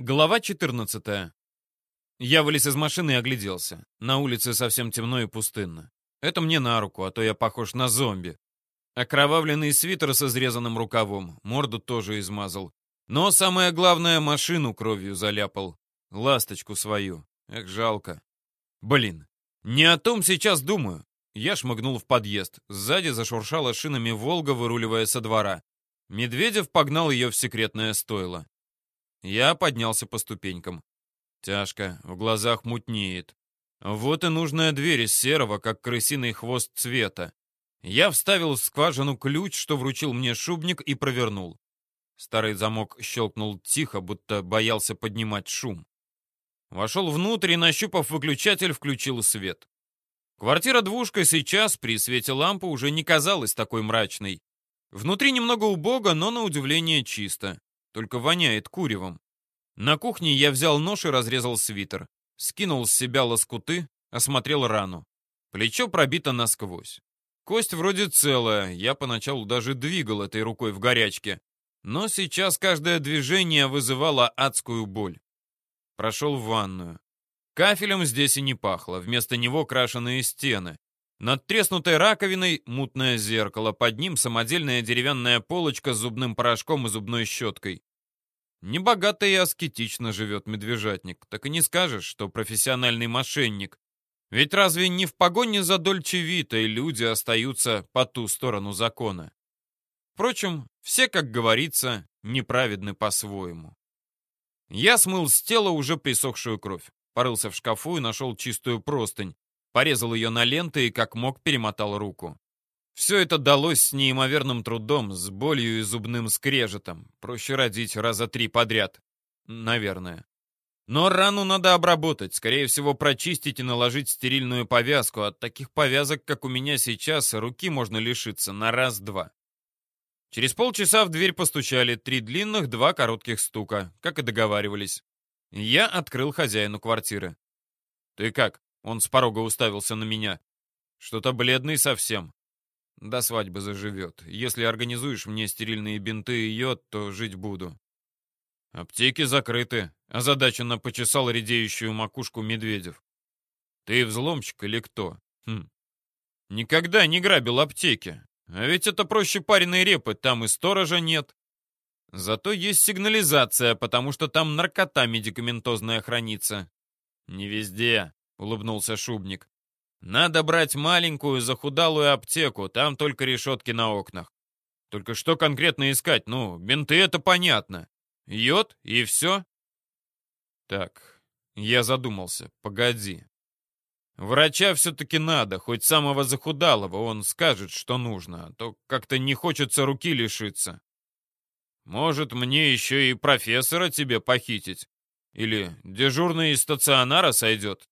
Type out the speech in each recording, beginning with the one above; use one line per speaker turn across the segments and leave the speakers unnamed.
Глава 14. Я вылез из машины и огляделся. На улице совсем темно и пустынно. Это мне на руку, а то я похож на зомби. Окровавленный свитер с изрезанным рукавом, морду тоже измазал. Но самое главное, машину кровью заляпал. Ласточку свою. Эх, жалко. Блин, не о том сейчас думаю. Я шмыгнул в подъезд. Сзади зашуршала шинами «Волга», выруливая со двора. Медведев погнал ее в секретное стойло. Я поднялся по ступенькам. Тяжко, в глазах мутнеет. Вот и нужная дверь из серого, как крысиный хвост цвета. Я вставил в скважину ключ, что вручил мне шубник, и провернул. Старый замок щелкнул тихо, будто боялся поднимать шум. Вошел внутрь и, нащупав выключатель, включил свет. Квартира-двушка сейчас, при свете лампы, уже не казалась такой мрачной. Внутри немного убого, но на удивление чисто только воняет куревом. На кухне я взял нож и разрезал свитер. Скинул с себя лоскуты, осмотрел рану. Плечо пробито насквозь. Кость вроде целая, я поначалу даже двигал этой рукой в горячке. Но сейчас каждое движение вызывало адскую боль. Прошел в ванную. Кафелем здесь и не пахло, вместо него крашеные стены. Над треснутой раковиной мутное зеркало, под ним самодельная деревянная полочка с зубным порошком и зубной щеткой. Небогато и аскетично живет медвежатник. Так и не скажешь, что профессиональный мошенник. Ведь разве не в погоне за Дольче Витой люди остаются по ту сторону закона? Впрочем, все, как говорится, неправедны по-своему. Я смыл с тела уже присохшую кровь, порылся в шкафу и нашел чистую простынь, порезал ее на ленты и как мог перемотал руку. Все это далось с неимоверным трудом, с болью и зубным скрежетом. Проще родить раза три подряд. Наверное. Но рану надо обработать, скорее всего, прочистить и наложить стерильную повязку. От таких повязок, как у меня сейчас, руки можно лишиться на раз-два. Через полчаса в дверь постучали три длинных, два коротких стука, как и договаривались. Я открыл хозяину квартиры. «Ты как?» — он с порога уставился на меня. «Что-то бледный совсем. До свадьбы заживет. Если организуешь мне стерильные бинты и йод, то жить буду. Аптеки закрыты. Озадаченно почесал редеющую макушку Медведев. Ты взломщик или кто? Хм. Никогда не грабил аптеки. А ведь это проще пареной репы, там и сторожа нет. Зато есть сигнализация, потому что там наркота медикаментозная хранится. Не везде, улыбнулся Шубник. Надо брать маленькую захудалую аптеку, там только решетки на окнах. Только что конкретно искать? Ну, бинты это понятно. Йод и все? Так, я задумался. Погоди. Врача все-таки надо, хоть самого захудалого, он скажет, что нужно, а то как-то не хочется руки лишиться. Может, мне еще и профессора тебе похитить? Или дежурный из стационара сойдет?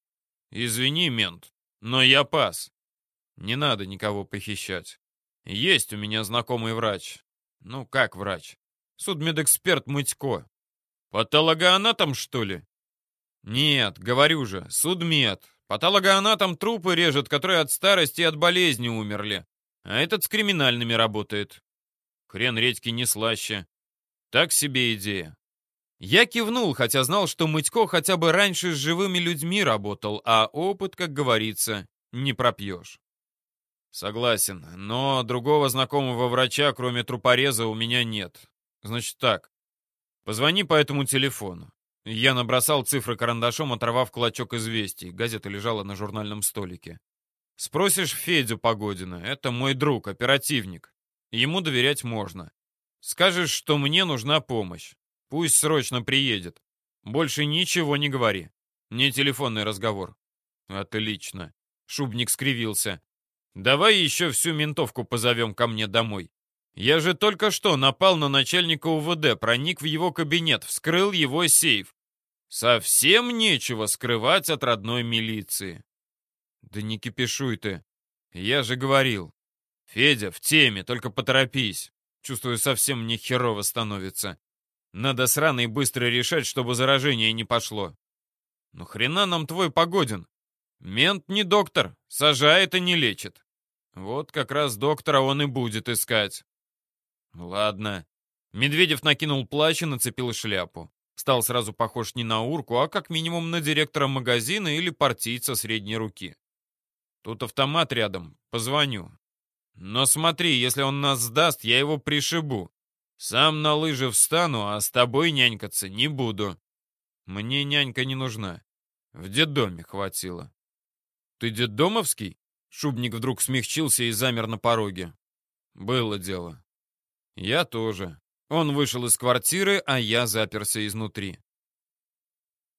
Извини, мент, но я пас. Не надо никого похищать. Есть у меня знакомый врач. Ну, как врач? Судмедэксперт Мытько. Патологоанатом, что ли? Нет, говорю же, судмед. Патологоанатом трупы режет, которые от старости и от болезни умерли. А этот с криминальными работает. Хрен редьки не слаще. Так себе идея. Я кивнул, хотя знал, что Мытько хотя бы раньше с живыми людьми работал, а опыт, как говорится, не пропьешь. Согласен, но другого знакомого врача, кроме трупореза, у меня нет. Значит так, позвони по этому телефону. Я набросал цифры карандашом, оторвав клочок известий. Газета лежала на журнальном столике. Спросишь Федю Погодина, это мой друг, оперативник. Ему доверять можно. Скажешь, что мне нужна помощь. Пусть срочно приедет. Больше ничего не говори. Не телефонный разговор. Отлично. Шубник скривился. Давай еще всю ментовку позовем ко мне домой. Я же только что напал на начальника УВД, проник в его кабинет, вскрыл его сейф. Совсем нечего скрывать от родной милиции. Да не кипишуй ты. Я же говорил. Федя, в теме, только поторопись. Чувствую, совсем мне херово становится. Надо срано и быстро решать, чтобы заражение не пошло. Ну хрена нам твой погодин? Мент не доктор, сажает и не лечит. Вот как раз доктора он и будет искать. Ладно. Медведев накинул плащ и нацепил шляпу. Стал сразу похож не на урку, а как минимум на директора магазина или партийца средней руки. Тут автомат рядом, позвоню. Но смотри, если он нас сдаст, я его пришибу. Сам на лыжи встану, а с тобой нянькаться не буду. Мне нянька не нужна. В детдоме хватило. Ты детдомовский? Шубник вдруг смягчился и замер на пороге. Было дело. Я тоже. Он вышел из квартиры, а я заперся изнутри.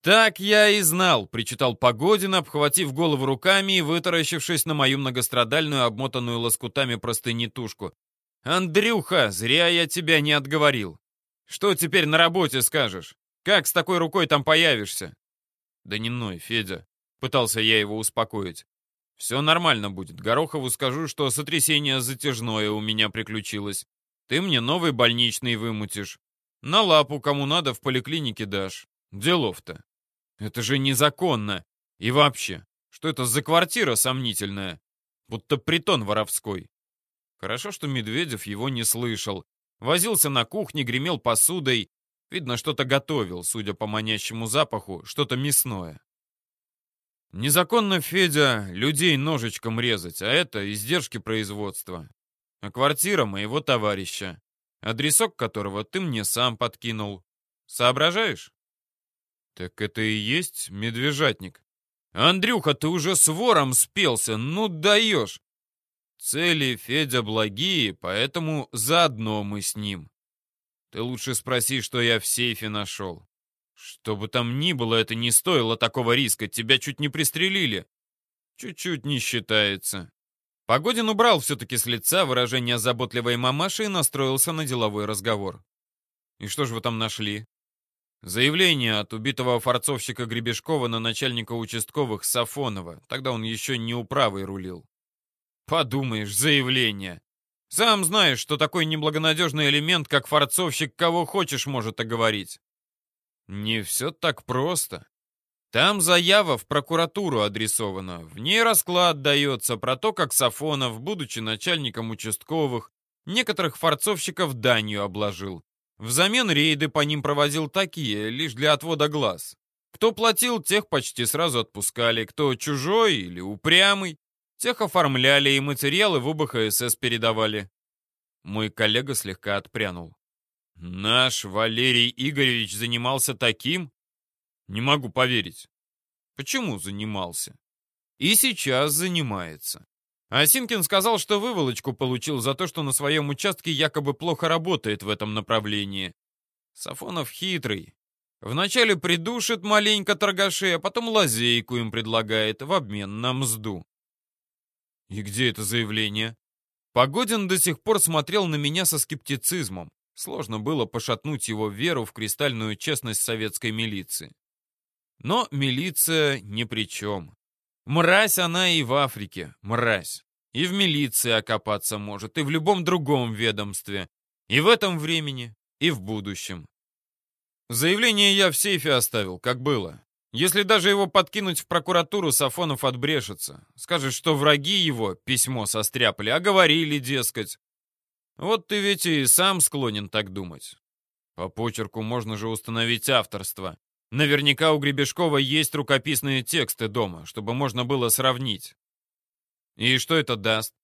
«Так я и знал», — причитал Погодин, обхватив голову руками и вытаращившись на мою многострадальную, обмотанную лоскутами простыни тушку. «Андрюха, зря я тебя не отговорил. Что теперь на работе скажешь? Как с такой рукой там появишься?» «Да не ной, Федя», — пытался я его успокоить. «Все нормально будет. Горохову скажу, что сотрясение затяжное у меня приключилось. Ты мне новый больничный вымутишь. На лапу кому надо в поликлинике дашь. Делов-то. Это же незаконно. И вообще, что это за квартира сомнительная? Будто притон воровской. Хорошо, что Медведев его не слышал. Возился на кухне, гремел посудой. Видно, что-то готовил, судя по манящему запаху, что-то мясное. Незаконно, Федя, людей ножичком резать, а это издержки производства. А квартира моего товарища, адресок которого ты мне сам подкинул. Соображаешь? Так это и есть медвежатник. Андрюха, ты уже с вором спелся, ну даешь. Цели Федя благие, поэтому заодно мы с ним. Ты лучше спроси, что я в сейфе нашел. Что бы там ни было, это не стоило такого риска. Тебя чуть не пристрелили. Чуть-чуть не считается. Погодин убрал все-таки с лица выражение заботливой мамаши и настроился на деловой разговор. «И что же вы там нашли?» «Заявление от убитого форцовщика Гребешкова на начальника участковых Сафонова. Тогда он еще не управой рулил». «Подумаешь, заявление. Сам знаешь, что такой неблагонадежный элемент, как форцовщик, кого хочешь может оговорить». «Не все так просто. Там заява в прокуратуру адресована. В ней расклад дается про то, как Сафонов, будучи начальником участковых, некоторых форцовщиков данью обложил. Взамен рейды по ним проводил такие, лишь для отвода глаз. Кто платил, тех почти сразу отпускали. Кто чужой или упрямый, тех оформляли и материалы в УБХСС передавали. Мой коллега слегка отпрянул. Наш Валерий Игоревич занимался таким? Не могу поверить. Почему занимался? И сейчас занимается. Осинкин сказал, что выволочку получил за то, что на своем участке якобы плохо работает в этом направлении. Сафонов хитрый. Вначале придушит маленько торгашей, а потом лазейку им предлагает в обмен на мзду. И где это заявление? Погодин до сих пор смотрел на меня со скептицизмом. Сложно было пошатнуть его веру в кристальную честность советской милиции. Но милиция ни при чем. Мразь она и в Африке, мразь. И в милиции окопаться может, и в любом другом ведомстве. И в этом времени, и в будущем. Заявление я в сейфе оставил, как было. Если даже его подкинуть в прокуратуру, Сафонов отбрешется. Скажет, что враги его письмо состряпали, а говорили, дескать. Вот ты ведь и сам склонен так думать. По почерку можно же установить авторство. Наверняка у Гребешкова есть рукописные тексты дома, чтобы можно было сравнить. И что это даст?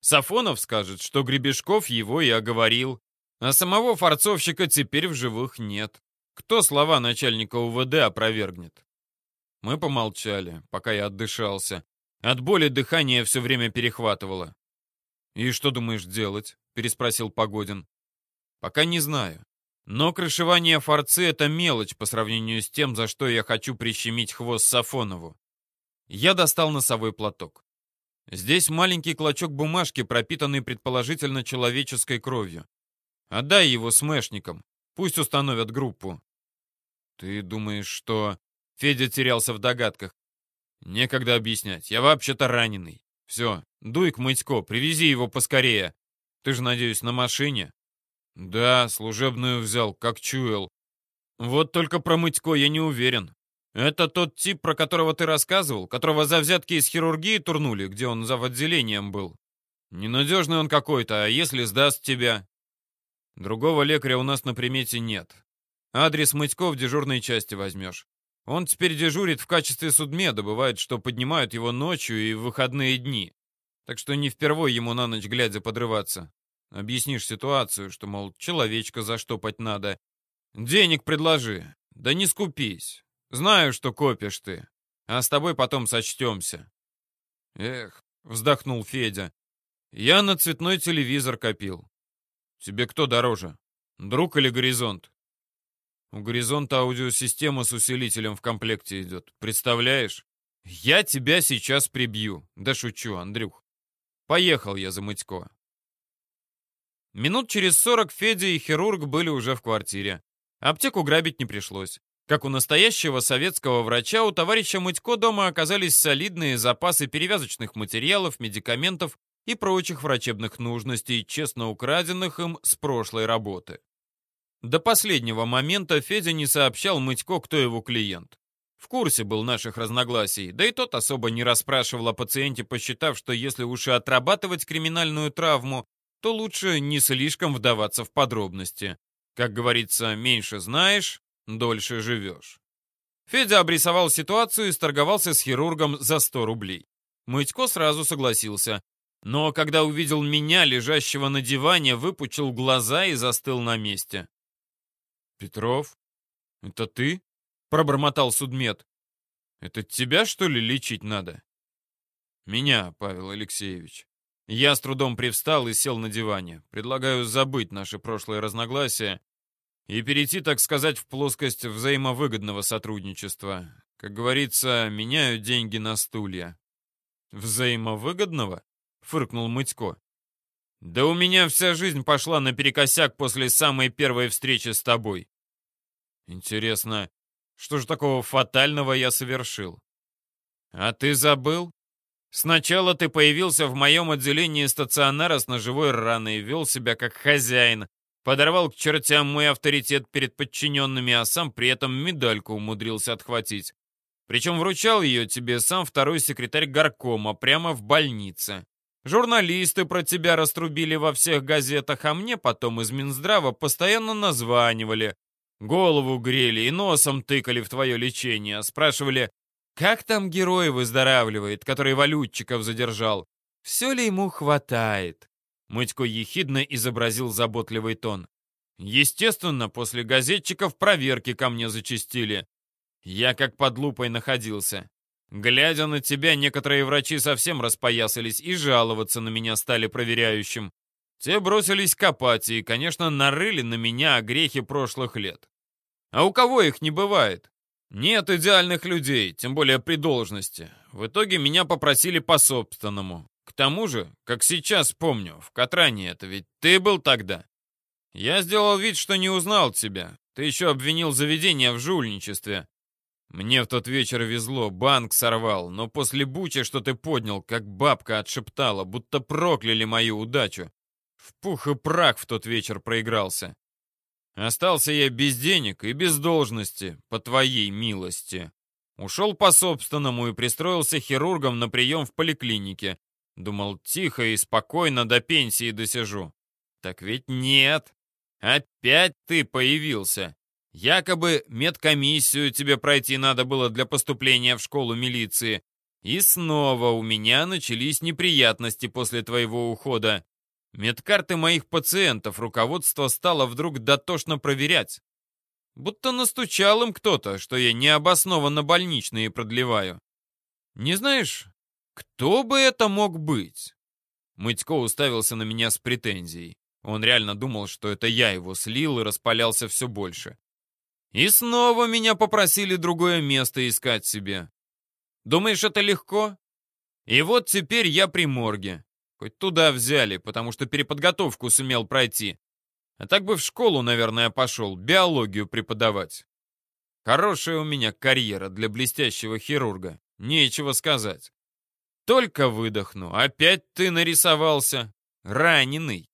Сафонов скажет, что Гребешков его и оговорил, а самого форцовщика теперь в живых нет. Кто слова начальника УВД опровергнет? Мы помолчали, пока я отдышался. От боли дыхание все время перехватывало. «И что думаешь делать?» — переспросил Погодин. «Пока не знаю. Но крышевание форцы — это мелочь по сравнению с тем, за что я хочу прищемить хвост Сафонову. Я достал носовой платок. Здесь маленький клочок бумажки, пропитанный предположительно человеческой кровью. Отдай его смешникам, пусть установят группу. Ты думаешь, что... Федя терялся в догадках. Некогда объяснять, я вообще-то раненый. Все, дуй к Мытько, привези его поскорее. Ты же, надеюсь, на машине? «Да, служебную взял, как чуял. Вот только про Мытько я не уверен. Это тот тип, про которого ты рассказывал, которого за взятки из хирургии турнули, где он за отделением был. Ненадежный он какой-то, а если сдаст тебя?» «Другого лекаря у нас на примете нет. Адрес Мытько в дежурной части возьмешь. Он теперь дежурит в качестве судмеда, бывает, что поднимают его ночью и в выходные дни. Так что не впервой ему на ночь глядя подрываться. Объяснишь ситуацию, что, мол, человечка заштопать надо. Денег предложи. Да не скупись. Знаю, что копишь ты. А с тобой потом сочтемся. Эх, вздохнул Федя. Я на цветной телевизор копил. Тебе кто дороже? Друг или горизонт? У горизонта аудиосистема с усилителем в комплекте идет. Представляешь? Я тебя сейчас прибью. Да шучу, Андрюх. Поехал я за Мытько. Минут через сорок Федя и хирург были уже в квартире. Аптеку грабить не пришлось. Как у настоящего советского врача, у товарища Мытько дома оказались солидные запасы перевязочных материалов, медикаментов и прочих врачебных нужностей, честно украденных им с прошлой работы. До последнего момента Федя не сообщал Мытько, кто его клиент. В курсе был наших разногласий, да и тот особо не расспрашивал о пациенте, посчитав, что если уж и отрабатывать криминальную травму, то лучше не слишком вдаваться в подробности. Как говорится, меньше знаешь, дольше живешь. Федя обрисовал ситуацию и сторговался с хирургом за 100 рублей. Мытько сразу согласился, но когда увидел меня, лежащего на диване, выпучил глаза и застыл на месте. «Петров, это ты?» — пробормотал судмед. «Это тебя, что ли, лечить надо?» «Меня, Павел Алексеевич». Я с трудом привстал и сел на диване. Предлагаю забыть наши прошлые разногласия и перейти, так сказать, в плоскость взаимовыгодного сотрудничества. Как говорится, меняю деньги на стулья. Взаимовыгодного? фыркнул Мытько. Да у меня вся жизнь пошла наперекосяк после самой первой встречи с тобой. Интересно, что же такого фатального я совершил? А ты забыл? Сначала ты появился в моем отделении стационара с ножевой раной, вел себя как хозяин, подорвал к чертям мой авторитет перед подчиненными, а сам при этом медальку умудрился отхватить. Причем вручал ее тебе сам второй секретарь горкома прямо в больнице. Журналисты про тебя раструбили во всех газетах, а мне потом из Минздрава постоянно названивали. Голову грели и носом тыкали в твое лечение. Спрашивали, как там герой выздоравливает, который валютчиков задержал? Все ли ему хватает? Мытько ехидно изобразил заботливый тон. Естественно, после газетчиков проверки ко мне зачастили. Я как под лупой находился. Глядя на тебя, некоторые врачи совсем распоясались и жаловаться на меня стали проверяющим. Те бросились копать и, конечно, нарыли на меня о грехе прошлых лет. А у кого их не бывает? Нет идеальных людей, тем более при должности. В итоге меня попросили по-собственному. К тому же, как сейчас помню, в Катране это ведь ты был тогда. Я сделал вид, что не узнал тебя. Ты еще обвинил заведение в жульничестве. Мне в тот вечер везло, банк сорвал, но после бучи, что ты поднял, как бабка отшептала, будто прокляли мою удачу. В пух и прах в тот вечер проигрался. Остался я без денег и без должности, по твоей милости. Ушел по собственному и пристроился хирургом на прием в поликлинике. Думал, тихо и спокойно до пенсии досижу. Так ведь нет. Опять ты появился. Якобы медкомиссию тебе пройти надо было для поступления в школу милиции. И снова у меня начались неприятности после твоего ухода. Медкарты моих пациентов руководство стало вдруг дотошно проверять. Будто настучал им кто-то, что я необоснованно больничные продлеваю. Не знаешь, кто бы это мог быть? Мытько уставился на меня с претензией. Он реально думал, что это я его слил и распалялся все больше. И снова меня попросили другое место искать себе. Думаешь, это легко? И вот теперь я при морге. Хоть туда взяли, потому что переподготовку сумел пройти. А так бы в школу, наверное, пошел, биологию преподавать. Хорошая у меня карьера для блестящего хирурга. Нечего сказать. Только выдохну. Опять ты нарисовался. Раненый.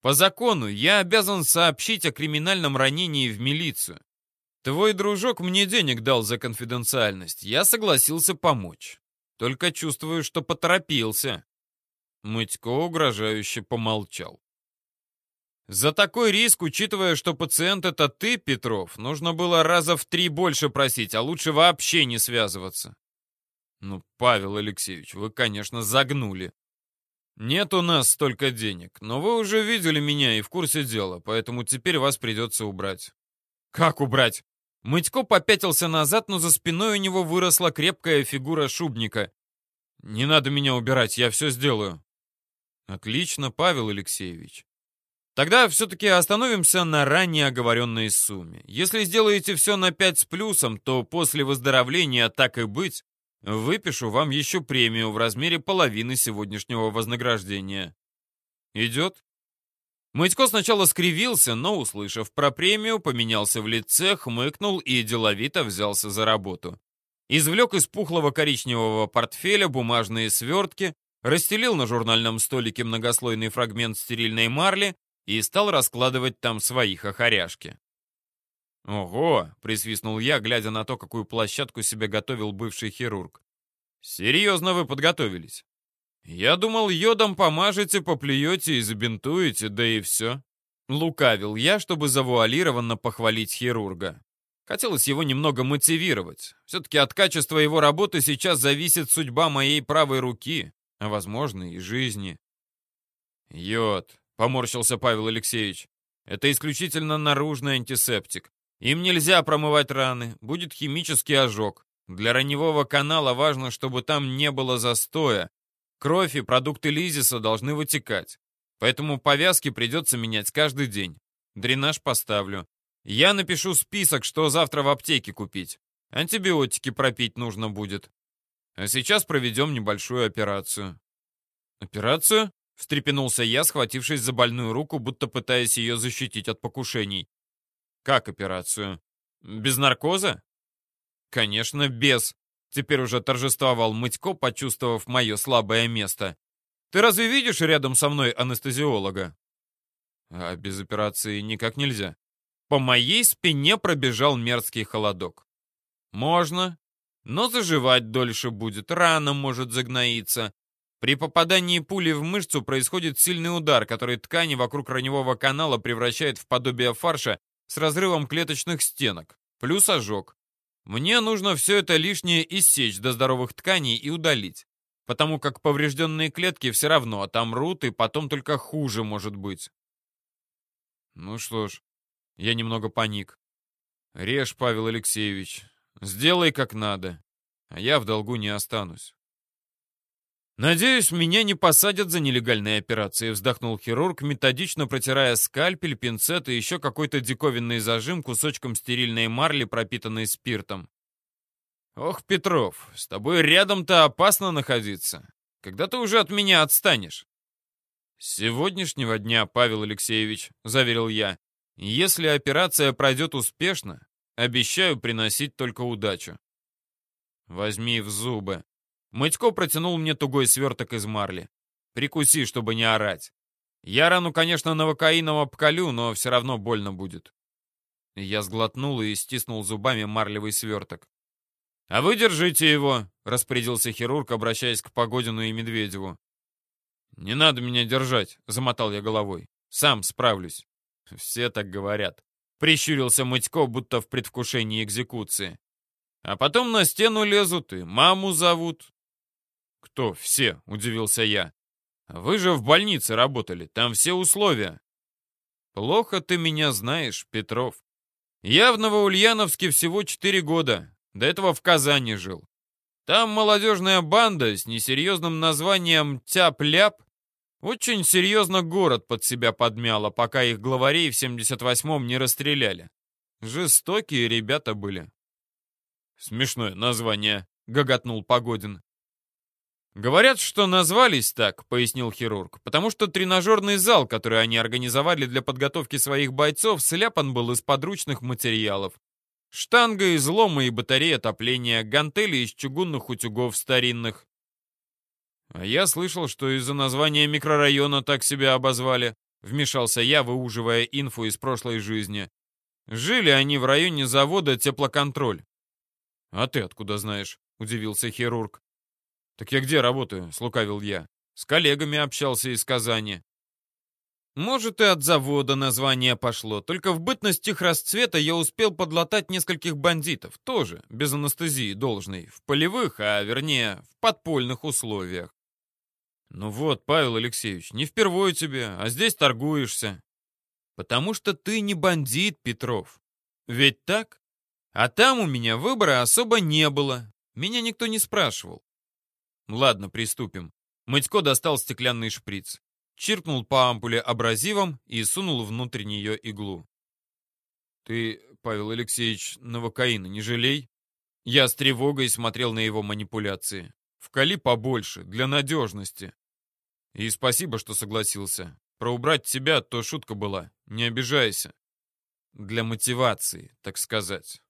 По закону я обязан сообщить о криминальном ранении в милицию. Твой дружок мне денег дал за конфиденциальность. Я согласился помочь. Только чувствую, что поторопился. Мытько угрожающе помолчал. За такой риск, учитывая, что пациент это ты, Петров, нужно было раза в три больше просить, а лучше вообще не связываться. Ну, Павел Алексеевич, вы, конечно, загнули. Нет у нас столько денег, но вы уже видели меня и в курсе дела, поэтому теперь вас придется убрать. Как убрать? Мытько попятился назад, но за спиной у него выросла крепкая фигура шубника. «Не надо меня убирать, я все сделаю». «Отлично, Павел Алексеевич. Тогда все-таки остановимся на ранее оговоренной сумме. Если сделаете все на 5 с плюсом, то после выздоровления, так и быть, выпишу вам еще премию в размере половины сегодняшнего вознаграждения. Идет? Мытько сначала скривился, но, услышав про премию, поменялся в лице, хмыкнул и деловито взялся за работу. Извлек из пухлого коричневого портфеля бумажные свертки, расстелил на журнальном столике многослойный фрагмент стерильной марли и стал раскладывать там свои хохоряшки. «Ого!» — присвистнул я, глядя на то, какую площадку себе готовил бывший хирург. «Серьезно вы подготовились. Я думал, йодом помажете, поплюете и забинтуете, да и все». Лукавил я, чтобы завуалированно похвалить хирурга. Хотелось его немного мотивировать. Все-таки от качества его работы сейчас зависит судьба моей правой руки, а, возможно, и жизни. Йод, Поморщился Павел Алексеевич. Это исключительно наружный антисептик. Им нельзя промывать раны, будет химический ожог. Для раневого канала важно, чтобы там не было застоя. Кровь и продукты лизиса должны вытекать. Поэтому повязки придется менять каждый день. Дренаж поставлю. Я напишу список, что завтра в аптеке купить. Антибиотики пропить нужно будет. А сейчас проведем небольшую операцию. Операцию? Встрепенулся я, схватившись за больную руку, будто пытаясь ее защитить от покушений. «Как операцию? Без наркоза?» «Конечно, без!» Теперь уже торжествовал Мытько, почувствовав мое слабое место. «Ты разве видишь рядом со мной анестезиолога?» «А без операции никак нельзя». По моей спине пробежал мерзкий холодок. «Можно, но заживать дольше будет, рана может загноиться, при попадании пули в мышцу происходит сильный удар, который ткани вокруг раневого канала превращает в подобие фарша с разрывом клеточных стенок, плюс ожог. Мне нужно все это лишнее иссечь до здоровых тканей и удалить, потому как поврежденные клетки все равно отомрут, и потом только хуже может быть. Ну что ж, я немного паник. Режь, Павел Алексеевич, сделай как надо, а я в долгу не останусь. «Надеюсь, меня не посадят за нелегальные операции», — вздохнул хирург, методично протирая скальпель, пинцет и еще какой-то диковинный зажим кусочком стерильной марли, пропитанной спиртом. «Ох, Петров, с тобой рядом-то опасно находиться. Когда ты уже от меня отстанешь?» «С сегодняшнего дня, Павел Алексеевич», — заверил я, — «если операция пройдет успешно, обещаю приносить только удачу». «Возьми в зубы», Мытько протянул мне тугой сверток из марли. «Прикуси, чтобы не орать. Я рану, конечно, новокаином обколю, но все равно больно будет». Я сглотнул и стиснул зубами марлевый сверток. «А вы держите его», — распорядился хирург, обращаясь к Погодину и Медведеву. «Не надо меня держать», — замотал я головой. «Сам справлюсь». «Все так говорят», — прищурился Мытько, будто в предвкушении экзекуции. «А потом на стену лезут и маму зовут, «Кто все?» — удивился я. «Вы же в больнице работали, там все условия». «Плохо ты меня знаешь, Петров. Я в Новоульяновске всего четыре года, до этого в Казани жил. Там молодежная банда с несерьезным названием «Тяп-ляп» очень серьезно город под себя подмяла, пока их главарей в 78-м не расстреляли. Жестокие ребята были. «Смешное название», — гоготнул Погодин. «Говорят, что назвались так», — пояснил хирург, «потому что тренажерный зал, который они организовали для подготовки своих бойцов, сляпан был из подручных материалов. Штанга из лома и батарея отопления, гантели из чугунных утюгов старинных. А я слышал, что из-за названия микрорайона так себя обозвали. Вмешался я, выуживая инфу из прошлой жизни. Жили они в районе завода «Теплоконтроль». «А ты откуда знаешь?» — удивился хирург. «Так я где работаю?» — слукавил я. «С коллегами общался из Казани». Может, и от завода название пошло, только в бытность их расцвета я успел подлатать нескольких бандитов, тоже, без анестезии должной, в полевых, а вернее, в подпольных условиях. Ну вот, Павел Алексеевич, не впервые тебе, а здесь торгуешься. Потому что ты не бандит, Петров. Ведь так? А там у меня выбора особо не было. Меня никто не спрашивал. Ладно, приступим. Мытько достал стеклянный шприц чиркнул по ампуле абразивом и сунул внутрь нее иглу. «Ты, Павел Алексеевич, новокаина не жалей?» Я с тревогой смотрел на его манипуляции. «Вкали побольше, для надежности». И спасибо, что согласился. Про убрать тебя то шутка была, не обижайся. Для мотивации, так сказать.